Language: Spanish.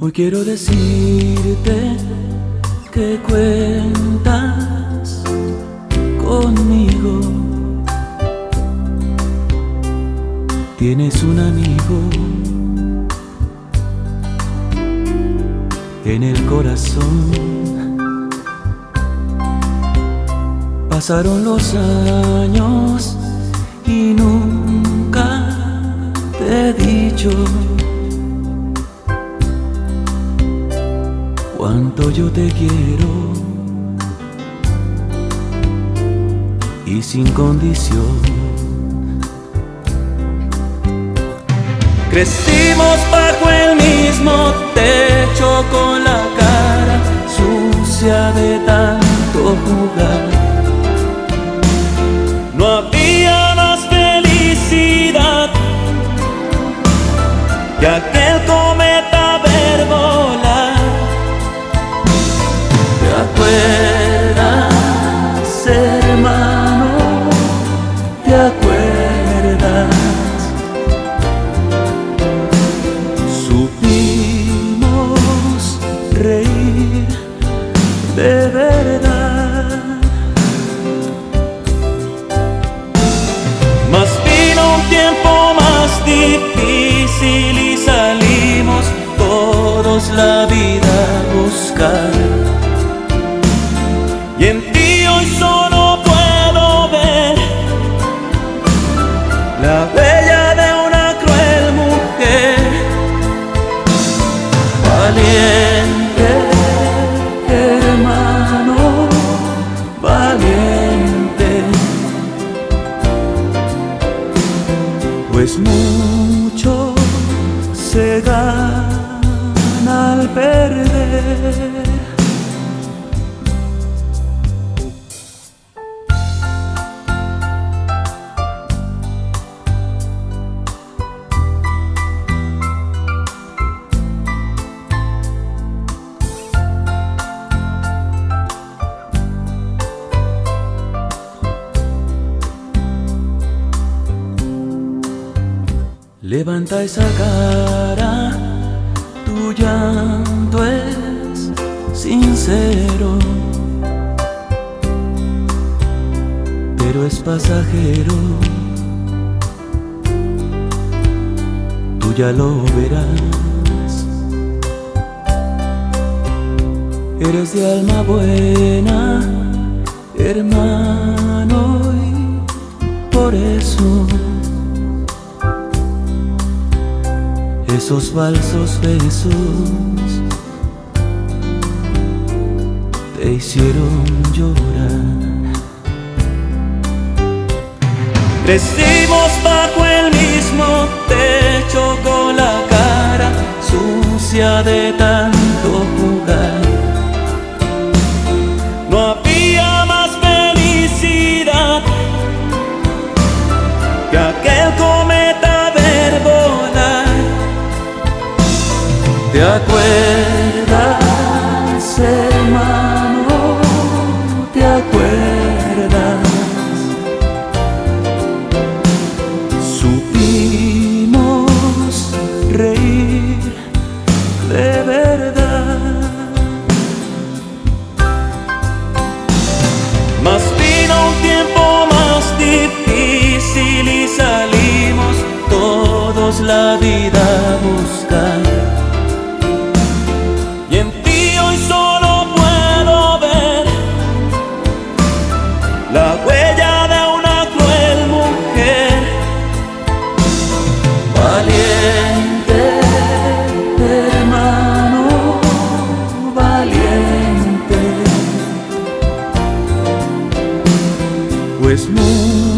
Hoy quiero decirte que cuentas conmigo. Tienes un amigo en el corazón. Pasaron los años y nunca te he dicho cuánto yo te quiero y sin condición. Crecimos bajo el mismo techo con la cara sucia de tanto jugar. No había más felicidad que reír de verdad. Pues mucho se gana al perder. Levanta esa cara, tu llanto es sincero, pero es pasajero. Tú ya lo verás. Eres de alma buena, hermano, y por eso. Esos falsos besos te hicieron llorar. Crecimos bajo el mismo techo con la cara sucia de tanto hermano? ¿Te acuerdas? Pues mucho se da